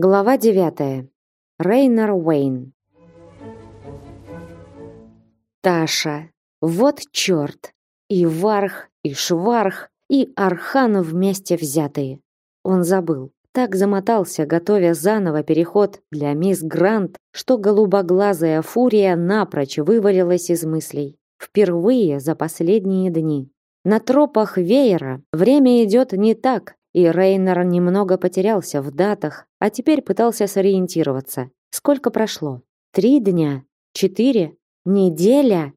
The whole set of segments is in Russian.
Глава 9. Рейнер Уэйн. Таша. Вот чёрт. И Варх, и Шварх, и Архан вместе взятые. Он забыл. Так замотался, готовя заново переход для мисс Грант, что голубоглазая фурия напрочь вывалилась из мыслей. Впервые за последние дни. На тропах веера время идет не так, и Рейнер немного потерялся в датах, а теперь пытался сориентироваться. Сколько прошло? Три дня? Четыре? Неделя?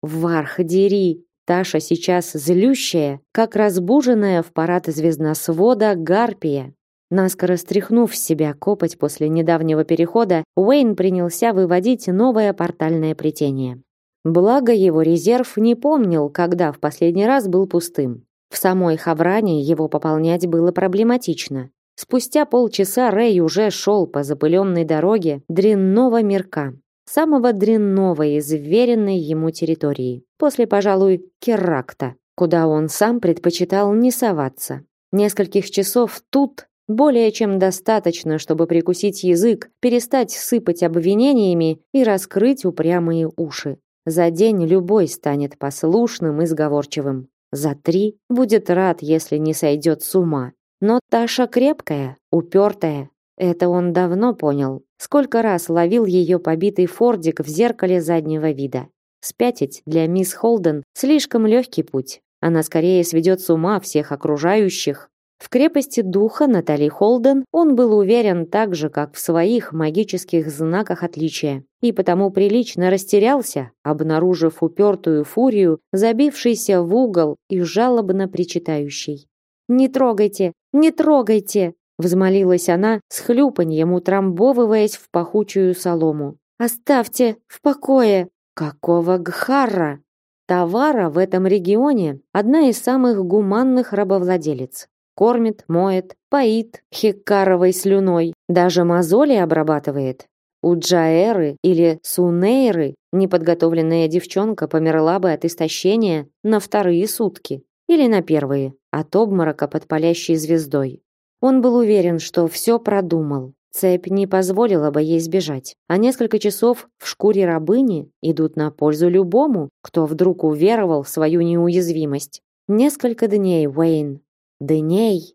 Варх дери! Таша сейчас злющая, как разбуженная в парад звездносвода гарпия. Наскоро стряхнув с себя копоть после недавнего перехода, Уэйн принялся выводить новое портальное плетение. Благо его резерв не помнил, когда в последний раз был пустым. В самой Хавране его пополнять было проблематично. Спустя полчаса Рэй уже шел по запыленной дороге дрянного мирка, самого дрянного из веренной ему территории, после, пожалуй, Керракта, куда он сам предпочитал не соваться. Нескольких часов тут более чем достаточно, чтобы прикусить язык, перестать сыпать обвинениями и раскрыть упрямые уши. За день любой станет послушным и сговорчивым. За три будет рад, если не сойдет с ума. Но Таша крепкая, упертая. Это он давно понял. Сколько раз ловил ее побитый фордик в зеркале заднего вида. Спятить для мисс Холден слишком легкий путь. Она скорее сведет с ума всех окружающих, в крепости духа Натали Холден он был уверен так же, как в своих магических знаках отличия, и потому прилично растерялся, обнаружив упертую фурию, забившейся в угол и жалобно причитающей. «Не трогайте! Не трогайте!» взмолилась она, с хлюпаньем утрамбовываясь в пахучую солому. «Оставьте в покое!» «Какого гхара?» Тавара в этом регионе одна из самых гуманных рабовладелец. Кормит, моет, поит хикаровой слюной, даже мозоли обрабатывает. У Джаэры или Сунейры неподготовленная девчонка померла бы от истощения на вторые сутки или на первые, от обморока под палящей звездой. Он был уверен, что все продумал. Цепь не позволила бы ей сбежать, а несколько часов в шкуре рабыни идут на пользу любому, кто вдруг уверовал в свою неуязвимость. Несколько дней, Уэйн, «Дыней!»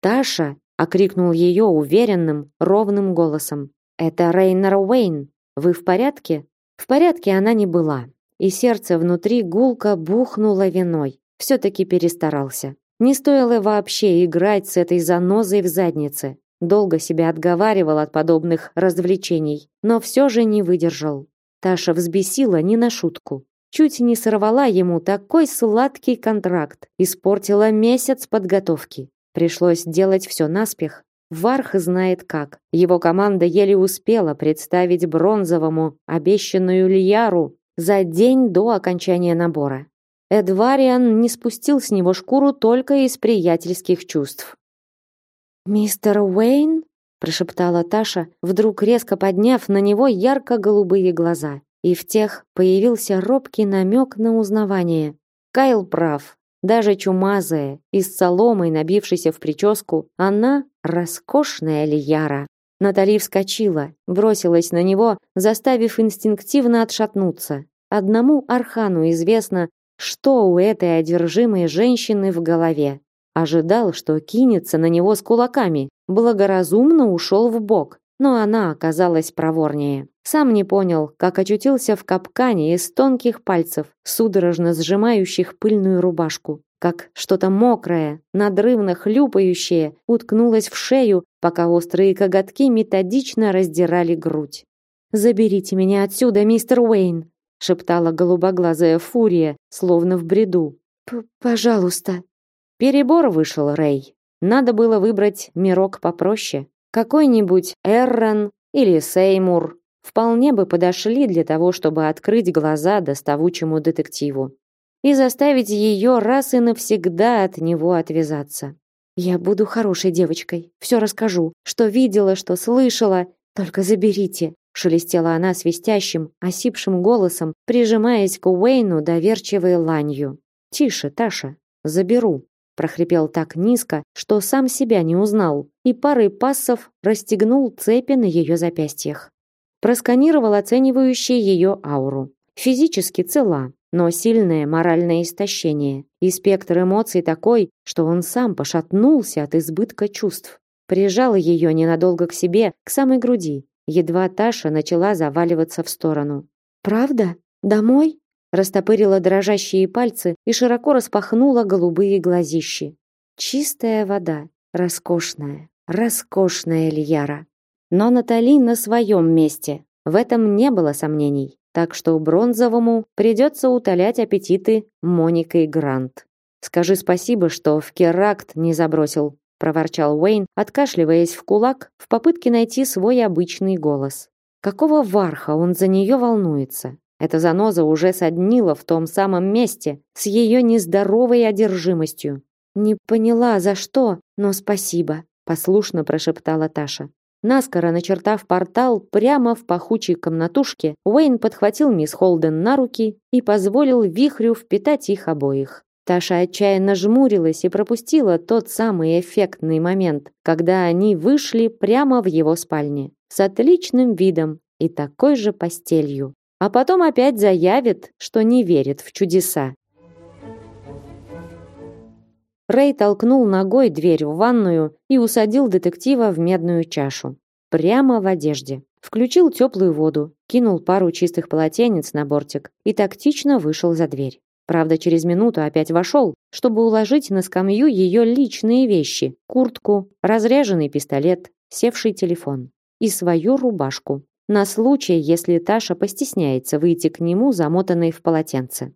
«Таша!» — окрикнул ее уверенным, ровным голосом. «Это Рейнер Уэйн. Вы в порядке?» В порядке она не была, и сердце внутри гулко бухнуло виной. Все-таки перестарался. Не стоило вообще играть с этой занозой в заднице. Долго себя отговаривал от подобных развлечений, но все же не выдержал. Таша взбесила не на шутку. Чуть не сорвала ему такой сладкий контракт, испортила месяц подготовки. Пришлось делать все наспех. Варх знает как. Его команда еле успела представить Бронзовому обещанную Лияру за день до окончания набора. Эдвариан не спустил с него шкуру только из приятельских чувств. «Мистер Уэйн?» – прошептала Таша, вдруг резко подняв на него ярко-голубые глаза и в тех появился робкий намек на узнавание. Кайл прав. Даже чумазая, и с соломой, набившейся в прическу, она роскошная Лияра. Натали вскочила, бросилась на него, заставив инстинктивно отшатнуться. Одному Архану известно, что у этой одержимой женщины в голове. Ожидал, что кинется на него с кулаками, благоразумно ушел в бок, но она оказалась проворнее. Сам не понял, как очутился в капкане из тонких пальцев, судорожно сжимающих пыльную рубашку, как что-то мокрое, надрывно хлюпающее, уткнулось в шею, пока острые коготки методично раздирали грудь. «Заберите меня отсюда, мистер Уэйн!» шептала голубоглазая фурия, словно в бреду. «Пожалуйста!» Перебор вышел, Рэй. Надо было выбрать мирок попроще. Какой-нибудь Эррен или Сеймур вполне бы подошли для того, чтобы открыть глаза доставучему детективу и заставить ее раз и навсегда от него отвязаться. Я буду хорошей девочкой, все расскажу, что видела, что слышала, только заберите, шелестела она свистящим, осипшим голосом, прижимаясь к Уэйну доверчивой ланью. Тише, Таша, заберу, прохрипел так низко, что сам себя не узнал, и парой пассов расстегнул цепи на ее запястьях. Просканировал оценивающий ее ауру. Физически цела, но сильное моральное истощение. И спектр эмоций такой, что он сам пошатнулся от избытка чувств. Прижал ее ненадолго к себе, к самой груди. Едва Таша начала заваливаться в сторону. «Правда? Домой?» Растопырила дрожащие пальцы и широко распахнула голубые глазищи. Чистая вода, роскошная, роскошная Лияра. Но Натали на своем месте. В этом не было сомнений. Так что бронзовому придется утолять аппетиты Моникой Грант. Скажи спасибо, что в Керакт не забросил, проворчал Уэйн, откашливаясь в кулак в попытке найти свой обычный голос. Какого варха он за нее волнуется? Эта заноза уже соднила в том самом месте с ее нездоровой одержимостью. Не поняла за что, но спасибо, послушно прошептала Таша. Наскоро начертав портал прямо в пахучей комнатушке, Уэйн подхватил мисс Холден на руки и позволил вихрю впитать их обоих. Таша отчаянно жмурилась и пропустила тот самый эффектный момент, когда они вышли прямо в его спальне с отличным видом и такой же постелью. А потом опять заявит, что не верит в чудеса. Рэй толкнул ногой дверь в ванную и усадил детектива в медную чашу. Прямо в одежде. Включил теплую воду, кинул пару чистых полотенец на бортик и тактично вышел за дверь. Правда, через минуту опять вошел, чтобы уложить на скамью ее личные вещи: куртку, разряженный пистолет, севший телефон и свою рубашку, на случай, если Таша постесняется выйти к нему замотанной в полотенце.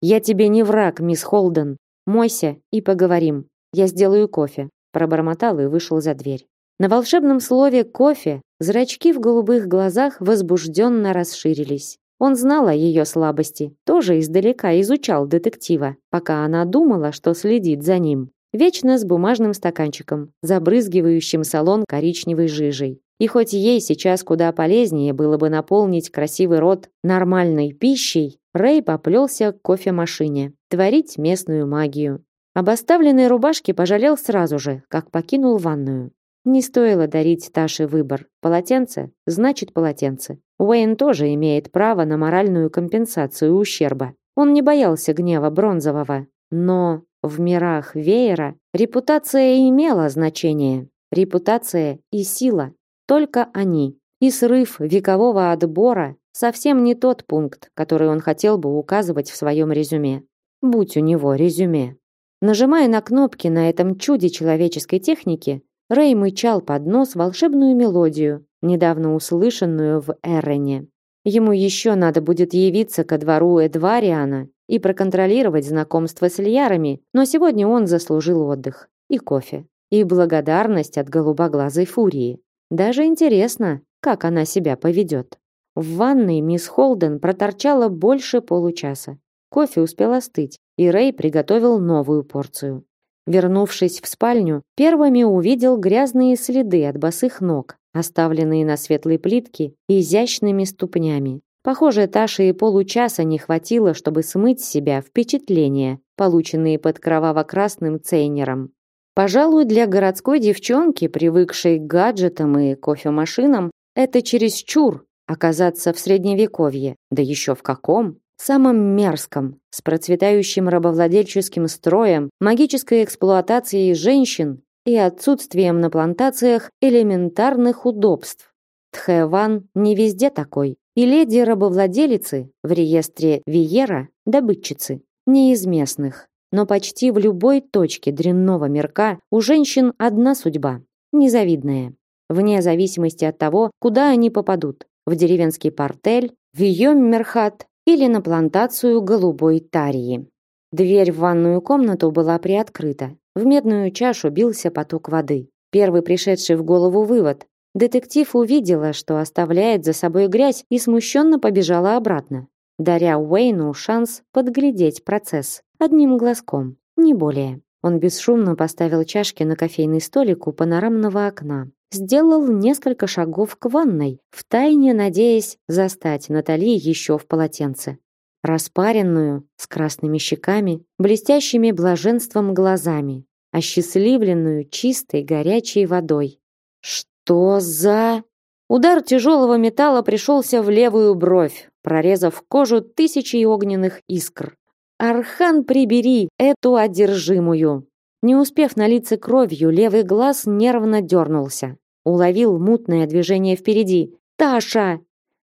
Я тебе не враг, мисс Холден, Мойся и поговорим. Я сделаю кофе, пробормотал и вышел за дверь. На волшебном слове кофе зрачки в голубых глазах возбужденно расширились. Он знал о ее слабости, тоже издалека изучал детектива, пока она думала, что следит за ним. Вечно с бумажным стаканчиком, забрызгивающим салон коричневой жижей. И хоть ей сейчас куда полезнее было бы наполнить красивый рот нормальной пищей, Рэй поплелся к кофемашине, творить местную магию. Об оставленной рубашке пожалел сразу же, как покинул ванную. Не стоило дарить Таше выбор. Полотенце значит полотенце. Уэйн тоже имеет право на моральную компенсацию ущерба. Он не боялся гнева Бронзового, но в мирах Веера репутация имела значение. Репутация и сила. Только они. И срыв векового отбора Совсем не тот пункт, который он хотел бы указывать в своем резюме. Будь у него резюме. Нажимая на кнопки на этом чуде человеческой техники, Рэй мычал под нос волшебную мелодию, недавно услышанную в Эрене. Ему еще надо будет явиться ко двору Эдвариана и проконтролировать знакомство с Льярами, но сегодня он заслужил отдых и кофе, и благодарность от голубоглазой фурии. Даже интересно, как она себя поведет. В ванной мисс Холден проторчала больше получаса. Кофе успел остыть, и Рэй приготовил новую порцию. Вернувшись в спальню, первыми увидел грязные следы от босых ног, оставленные на светлой плитке изящными ступнями. Похоже, Таше и получаса не хватило, чтобы смыть с себя впечатления, полученные под кроваво-красным цейнером. Пожалуй, для городской девчонки, привыкшей к гаджетам и кофемашинам, это чересчур, Оказаться в средневековье, да еще в каком? Самом мерзком, с процветающим рабовладельческим строем, магической эксплуатацией женщин и отсутствием на плантациях элементарных удобств. Тхэван не везде такой, и леди-рабовладелицы в реестре Виера – добытчицы, не из местных. Но почти в любой точке дрянного мирка у женщин одна судьба – незавидная, вне зависимости от того, куда они попадут в деревенский портель, в Йоммерхат или на плантацию голубой тарии. Дверь в ванную комнату была приоткрыта. В медную чашу бился поток воды. Первый пришедший в голову вывод. Детектив увидела, что оставляет за собой грязь и смущенно побежала обратно, даря Уэйну шанс подглядеть процесс одним глазком, не более. Он бесшумно поставил чашки на кофейный столик у панорамного окна сделал несколько шагов к ванной, втайне надеясь застать Натали еще в полотенце. распаренную, с красными щеками, блестящими блаженством глазами, осчастливленную чистой горячей водой. Что за... Удар тяжелого металла пришелся в левую бровь, прорезав кожу тысячи огненных искр. Архан, прибери эту одержимую. Не успев налиться кровью, левый глаз нервно дернулся. Уловил мутное движение впереди. Таша!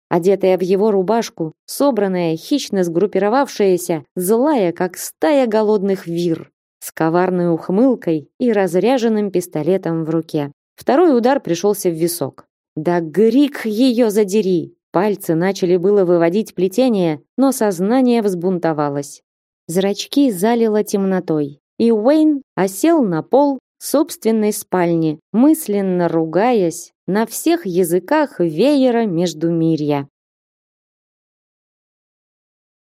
Одетая в его рубашку, собранная, хищно сгруппировавшаяся, злая, как стая голодных вир, с коварной ухмылкой и разряженным пистолетом в руке. Второй удар пришелся в висок. Да грик ее задери! Пальцы начали было выводить плетение, но сознание взбунтовалось. Зрачки залило темнотой и Уэйн осел на пол собственной спальни, мысленно ругаясь на всех языках веера между мирья.